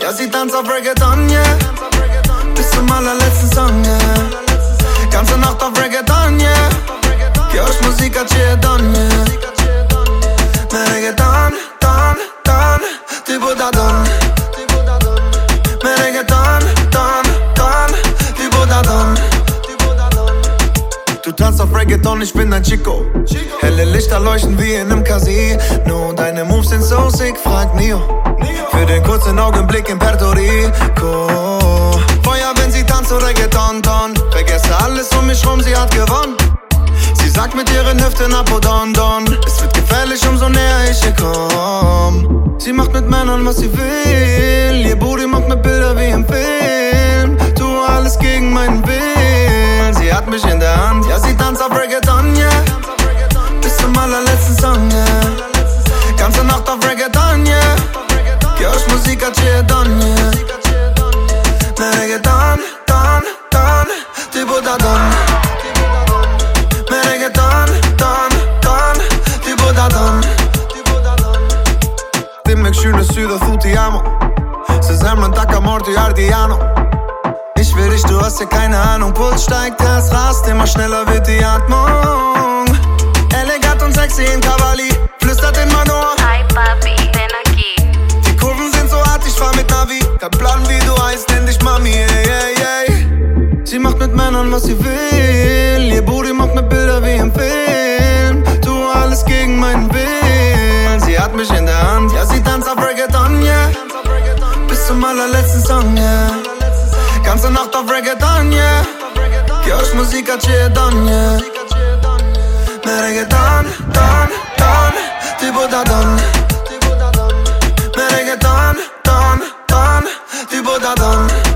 Ja, sie tanzt auf Reggaeton, yeah. Bis zum allerletzten Song, yeah. Ganze Nacht auf Reggaeton, yeah. Gehörst Musik als Cheeton, yeah. Me reggaeton, ton, ton, tipo da don. Me reggaeton, ton, ton, tipo da don. Du tanzt auf Reggaeton, ich bin ein Chico. Helle Lichter leuchten wie in einem Casino. Deine Moves sind so sick, frag Neo. Für den kurzen Augenblick in Puerto Rico. Feuer, wenn sie tanzt, so Reggaeton, ton. Vergesse alles um mich rum, sie hat gewonnen. Sie sagt mit ihren Hüften ab, oh don, don. Es wird gefährlich, umso näher ich ihr komm. Sie macht mit Männern, was sie will. Ihr Booty macht mir Bilder wie im Film. Tu alles gegen meinen Willen. Sie hat mich in der Hand, ja, sie tanzt auf Reggaeton, yeah allerletzten Song, yeah. Ganze Nacht auf Reggaeton, yeah. Geh euch Musik als Don, yeah. Me Reggaeton, Don, Don, tipo da Don. Me Reggaeton, Don, Don, tipo da Don. Dimmi që në sy dhe amo Se zemrën ta ardiano Ich will dich, du hast ja keine Ahnung Puls steigt, Herz rast Immer schneller wird die Atmos 10 Cavalli, flüstert in mein Ohr. Hi Papi, ich bin aquí. Die Kurven sind so hart, ich fahr mit Navi. Kein Plan, wie du heißt, nenn dich Mami, ey, ey, ey. Sie macht mit Männern, was sie will. Ihr Booty macht mir Bilder wie im Film. Tu alles gegen meinen Willen. Sie hat mich in der Hand, ja, sie tanzt auf Reggaeton, yeah. Bis zum allerletzten Song, yeah. Ganze Nacht auf Reggaeton, yeah. Geh euch Musik, hat yeah. Me Reggaeton, don, don, tipo da don. Me reggaeton, don, don, tipo da don